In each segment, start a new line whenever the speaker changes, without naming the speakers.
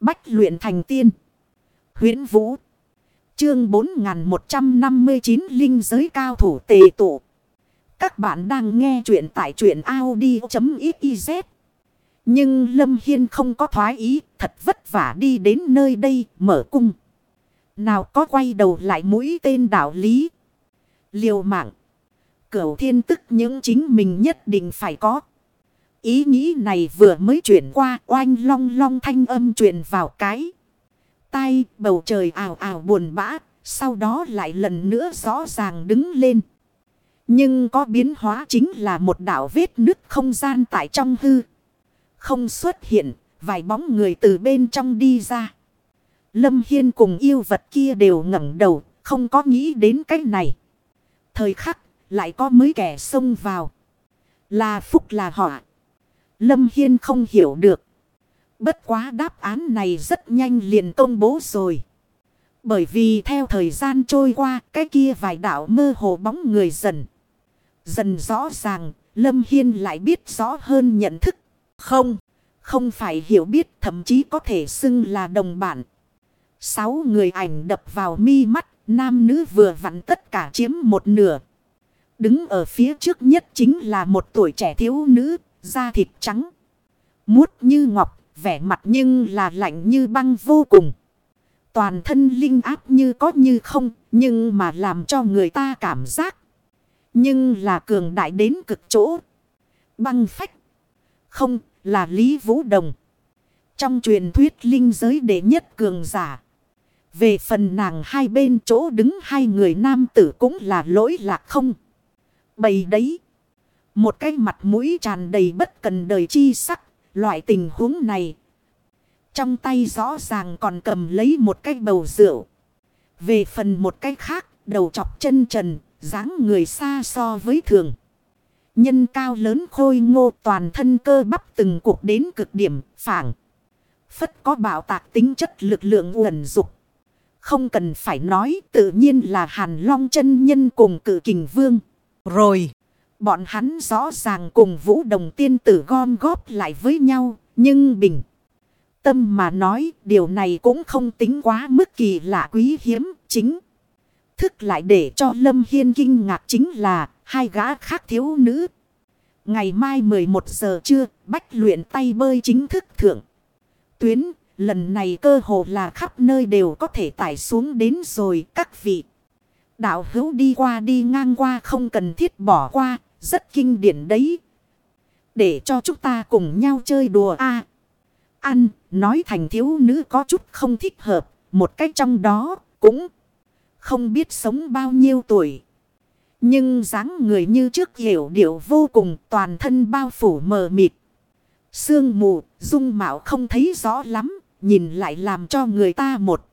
Bách luyện thành tiên. huyễn Vũ. Chương 4159 Linh giới cao thủ tề tụ. Các bạn đang nghe truyện tại truyện Audi.xyz. Nhưng Lâm Hiên không có thoái ý, thật vất vả đi đến nơi đây, mở cung. Nào có quay đầu lại mũi tên đạo lý. Liều mạng. Cửu thiên tức những chính mình nhất định phải có. Ý nghĩ này vừa mới chuyển qua oanh long long thanh âm truyền vào cái. tay bầu trời ảo ảo buồn bã. Sau đó lại lần nữa rõ ràng đứng lên. Nhưng có biến hóa chính là một đảo vết nứt không gian tại trong hư. Không xuất hiện, vài bóng người từ bên trong đi ra. Lâm Hiên cùng yêu vật kia đều ngẩng đầu, không có nghĩ đến cái này. Thời khắc, lại có mấy kẻ xông vào. Là phúc là họa. Lâm Hiên không hiểu được. Bất quá đáp án này rất nhanh liền công bố rồi. Bởi vì theo thời gian trôi qua, cái kia vài đạo mơ hồ bóng người dần. Dần rõ ràng, Lâm Hiên lại biết rõ hơn nhận thức. Không, không phải hiểu biết thậm chí có thể xưng là đồng bản. Sáu người ảnh đập vào mi mắt, nam nữ vừa vặn tất cả chiếm một nửa. Đứng ở phía trước nhất chính là một tuổi trẻ thiếu nữ, da thịt trắng. Muốt như ngọc, vẻ mặt nhưng là lạnh như băng vô cùng. Toàn thân linh áp như có như không, nhưng mà làm cho người ta cảm giác. Nhưng là cường đại đến cực chỗ. Băng phách. Không, là Lý Vũ Đồng. Trong truyền thuyết linh giới đệ nhất cường giả. Về phần nàng hai bên chỗ đứng hai người nam tử cũng là lỗi lạc không. Bầy đấy. Một cái mặt mũi tràn đầy bất cần đời chi sắc. Loại tình huống này. Trong tay rõ ràng còn cầm lấy một cái bầu rượu. Về phần một cái khác, đầu chọc chân trần, dáng người xa so với thường. Nhân cao lớn khôi ngô toàn thân cơ bắp từng cuộc đến cực điểm, phảng Phất có bảo tạc tính chất lực lượng uẩn dục. Không cần phải nói tự nhiên là hàn long chân nhân cùng cử kình vương. Rồi, bọn hắn rõ ràng cùng vũ đồng tiên tử gom góp lại với nhau, nhưng bình. Tâm mà nói điều này cũng không tính quá mức kỳ lạ quý hiếm chính. Thức lại để cho Lâm Hiên kinh ngạc chính là hai gã khác thiếu nữ. Ngày mai 11 giờ trưa bách luyện tay bơi chính thức thượng. Tuyến lần này cơ hồ là khắp nơi đều có thể tải xuống đến rồi các vị. Đạo hữu đi qua đi ngang qua không cần thiết bỏ qua rất kinh điển đấy. Để cho chúng ta cùng nhau chơi đùa a Ăn, nói thành thiếu nữ có chút không thích hợp. Một cách trong đó cũng không biết sống bao nhiêu tuổi. Nhưng dáng người như trước hiểu điệu vô cùng toàn thân bao phủ mờ mịt. Sương mù, dung mạo không thấy rõ lắm, nhìn lại làm cho người ta một.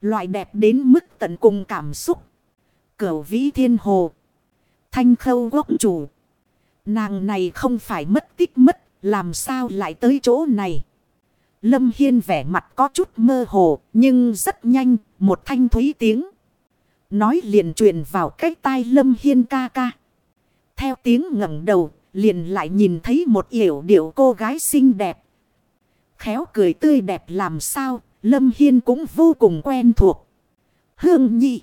Loại đẹp đến mức tận cùng cảm xúc. Cửu vĩ thiên hồ. Thanh khâu gốc chủ. Nàng này không phải mất tích mất, làm sao lại tới chỗ này. Lâm Hiên vẻ mặt có chút mơ hồ, nhưng rất nhanh, một thanh thúy tiếng. Nói liền truyền vào cái tai Lâm Hiên ca ca. Theo tiếng ngẩng đầu, liền lại nhìn thấy một yểu điệu cô gái xinh đẹp. Khéo cười tươi đẹp làm sao, Lâm Hiên cũng vô cùng quen thuộc. Hương Nhi.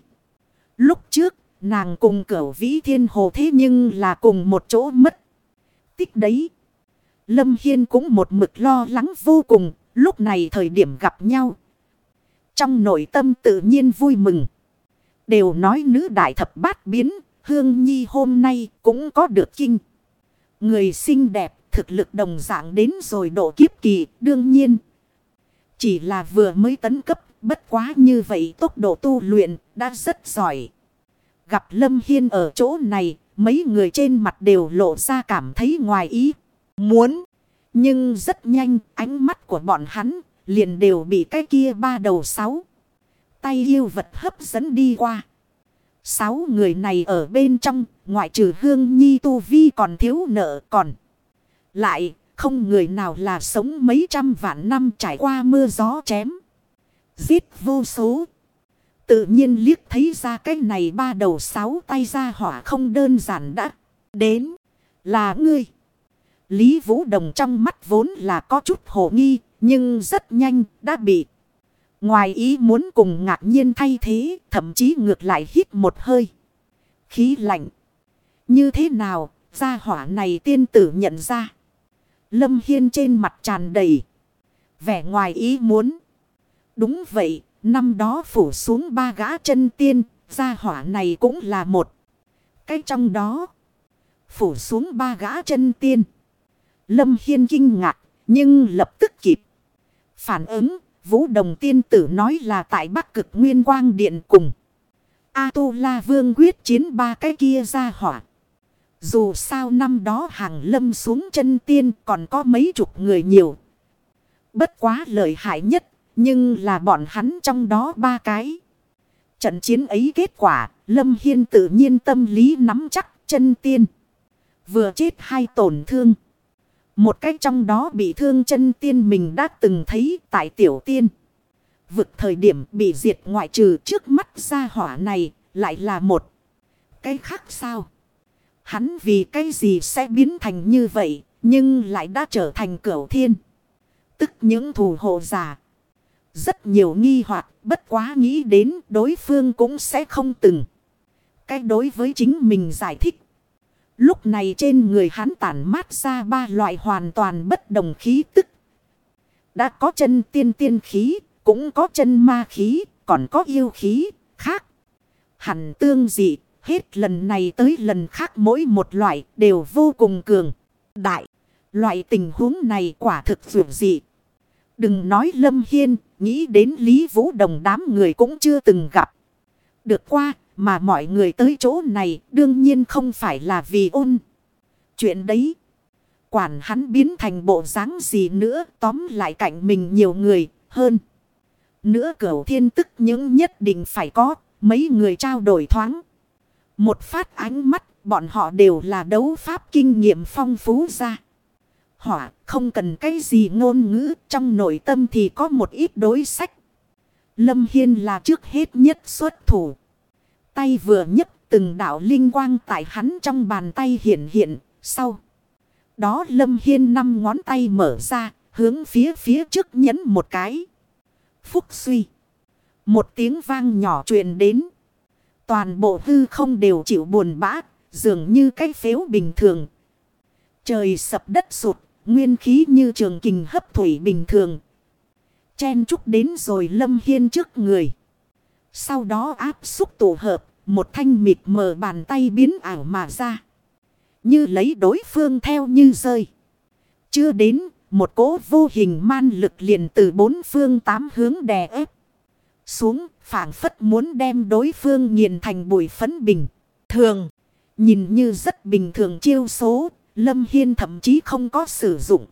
Lúc trước, nàng cùng cửu vĩ thiên hồ thế nhưng là cùng một chỗ mất. Tích đấy. Lâm Hiên cũng một mực lo lắng vô cùng, lúc này thời điểm gặp nhau. Trong nội tâm tự nhiên vui mừng. Đều nói nữ đại thập bát biến, Hương Nhi hôm nay cũng có được kinh. Người xinh đẹp, thực lực đồng dạng đến rồi độ kiếp kỳ, đương nhiên. Chỉ là vừa mới tấn cấp, bất quá như vậy tốc độ tu luyện đã rất giỏi. Gặp Lâm Hiên ở chỗ này, mấy người trên mặt đều lộ ra cảm thấy ngoài ý. Muốn, nhưng rất nhanh ánh mắt của bọn hắn liền đều bị cái kia ba đầu sáu tay yêu vật hấp dẫn đi qua. Sáu người này ở bên trong, ngoại trừ hương nhi tu vi còn thiếu nợ còn. Lại, không người nào là sống mấy trăm vạn năm trải qua mưa gió chém. Giết vô số. Tự nhiên liếc thấy ra cái này ba đầu sáu tay ra hỏa không đơn giản đã. Đến là ngươi. Lý Vũ Đồng trong mắt vốn là có chút hồ nghi, nhưng rất nhanh đã bị. Ngoài ý muốn cùng ngạc nhiên thay thế, thậm chí ngược lại hít một hơi. Khí lạnh. Như thế nào, gia hỏa này tiên tử nhận ra. Lâm Hiên trên mặt tràn đầy. Vẻ ngoài ý muốn. Đúng vậy, năm đó phủ xuống ba gã chân tiên, gia hỏa này cũng là một. Cái trong đó, phủ xuống ba gã chân tiên. Lâm Hiên kinh ngạc, nhưng lập tức kịp. Phản ứng, Vũ Đồng tiên tử nói là tại Bắc Cực Nguyên Quang Điện cùng. A-tu-la vương quyết chiến ba cái kia ra hỏa. Dù sao năm đó hàng lâm xuống chân tiên còn có mấy chục người nhiều. Bất quá lợi hại nhất, nhưng là bọn hắn trong đó ba cái. Trận chiến ấy kết quả, Lâm Hiên tự nhiên tâm lý nắm chắc chân tiên. Vừa chết hai tổn thương. Một cách trong đó bị thương chân tiên mình đã từng thấy tại tiểu tiên. Vực thời điểm bị diệt ngoại trừ trước mắt ra hỏa này lại là một. Cái khác sao? Hắn vì cái gì sẽ biến thành như vậy nhưng lại đã trở thành cửu thiên. Tức những thù hộ giả. Rất nhiều nghi hoặc bất quá nghĩ đến đối phương cũng sẽ không từng. Cái đối với chính mình giải thích. Lúc này trên người hắn tản mát ra ba loại hoàn toàn bất đồng khí tức. Đã có chân tiên tiên khí, cũng có chân ma khí, còn có yêu khí, khác. Hẳn tương dị, hết lần này tới lần khác mỗi một loại đều vô cùng cường, đại. Loại tình huống này quả thực dù dị. Đừng nói Lâm Hiên, nghĩ đến Lý Vũ Đồng đám người cũng chưa từng gặp. Được qua, mà mọi người tới chỗ này đương nhiên không phải là vì ôn. Chuyện đấy. Quản hắn biến thành bộ dáng gì nữa tóm lại cạnh mình nhiều người hơn. Nữa cửu thiên tức những nhất định phải có mấy người trao đổi thoáng. Một phát ánh mắt bọn họ đều là đấu pháp kinh nghiệm phong phú ra. Hỏa không cần cái gì ngôn ngữ, trong nội tâm thì có một ít đối sách. Lâm Hiên là trước hết nhất xuất thủ. Tay vừa nhấc từng đạo linh quang tại hắn trong bàn tay hiện hiện. Sau đó Lâm Hiên năm ngón tay mở ra, hướng phía phía trước nhấn một cái. Phúc suy. Một tiếng vang nhỏ truyền đến. Toàn bộ hư không đều chịu buồn bã. Dường như cái phếu bình thường. Trời sập đất sụt. Nguyên khí như trường kình hấp thủy bình thường. Chen chúc đến rồi lâm hiên trước người. Sau đó áp xúc tổ hợp. Một thanh mịt mờ bàn tay biến ảo mà ra. Như lấy đối phương theo như rơi. Chưa đến, một cố vô hình man lực liền từ bốn phương tám hướng đè ép. Xuống, phảng phất muốn đem đối phương nghiền thành bụi phấn bình. Thường. Nhìn như rất bình thường chiêu số. Lâm Hiên thậm chí không có sử dụng.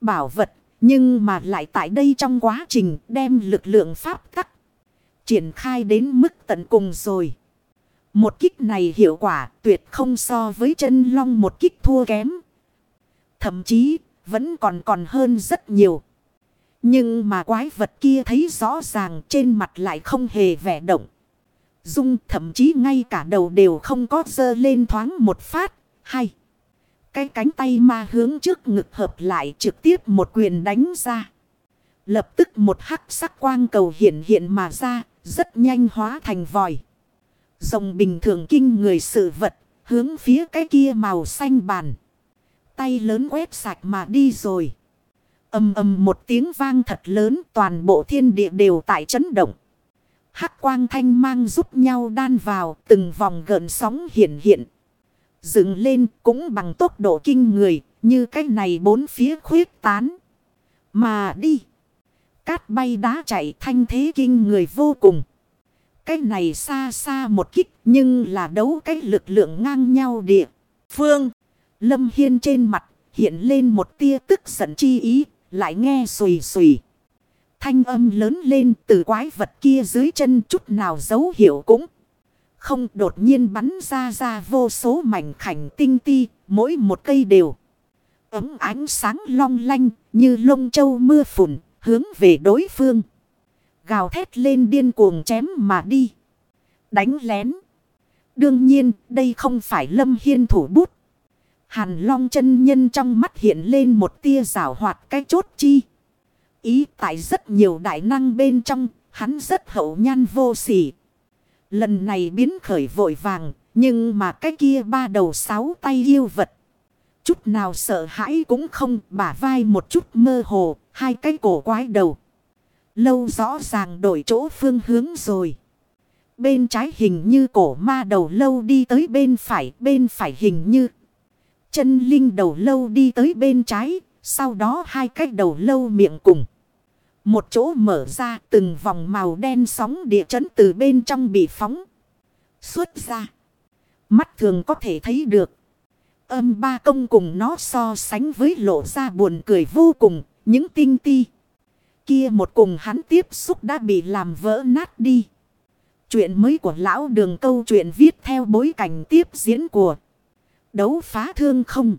Bảo vật. Nhưng mà lại tại đây trong quá trình đem lực lượng pháp tắc. Triển khai đến mức tận cùng rồi. Một kích này hiệu quả tuyệt không so với chân long một kích thua kém. Thậm chí vẫn còn còn hơn rất nhiều. Nhưng mà quái vật kia thấy rõ ràng trên mặt lại không hề vẻ động. Dung thậm chí ngay cả đầu đều không có dơ lên thoáng một phát. Hay. Cái cánh tay ma hướng trước ngực hợp lại trực tiếp một quyền đánh ra. Lập tức một hắc sắc quang cầu hiện hiện mà ra. Rất nhanh hóa thành vòi. Rồng bình thường kinh người sự vật. Hướng phía cái kia màu xanh bàn. Tay lớn quét sạch mà đi rồi. Âm âm một tiếng vang thật lớn, toàn bộ thiên địa đều tại chấn động. Hắc quang thanh mang giúp nhau đan vào, từng vòng gợn sóng hiện hiện. Dựng lên cũng bằng tốc độ kinh người, như cái này bốn phía khuyết tán. Mà đi. Cát bay đá chạy thanh thế kinh người vô cùng. Cái này xa xa một kích, nhưng là đấu cái lực lượng ngang nhau địa. Phương. Lâm Hiên trên mặt hiện lên một tia tức giận chi ý, lại nghe xùy xùy. Thanh âm lớn lên từ quái vật kia dưới chân chút nào dấu hiệu cũng. Không đột nhiên bắn ra ra vô số mảnh khảnh tinh ti, mỗi một cây đều. Ấm ánh sáng long lanh như lông châu mưa phùn, hướng về đối phương. Gào thét lên điên cuồng chém mà đi. Đánh lén. Đương nhiên, đây không phải lâm hiên thủ bút. Hàn long chân nhân trong mắt hiện lên một tia rào hoạt cái chốt chi. Ý tại rất nhiều đại năng bên trong, hắn rất hậu nhan vô sỉ. Lần này biến khởi vội vàng, nhưng mà cái kia ba đầu sáu tay yêu vật. Chút nào sợ hãi cũng không, bả vai một chút mơ hồ, hai cái cổ quái đầu. Lâu rõ ràng đổi chỗ phương hướng rồi. Bên trái hình như cổ ma đầu lâu đi tới bên phải, bên phải hình như chân linh đầu lâu đi tới bên trái, sau đó hai cái đầu lâu miệng cùng. Một chỗ mở ra, từng vòng màu đen sóng địa chấn từ bên trong bị phóng. Xuất ra. Mắt thường có thể thấy được. Âm ba công cùng nó so sánh với lộ ra buồn cười vô cùng. Những tinh ti. Kia một cùng hắn tiếp xúc đã bị làm vỡ nát đi. Chuyện mới của lão đường câu chuyện viết theo bối cảnh tiếp diễn của đấu phá thương không.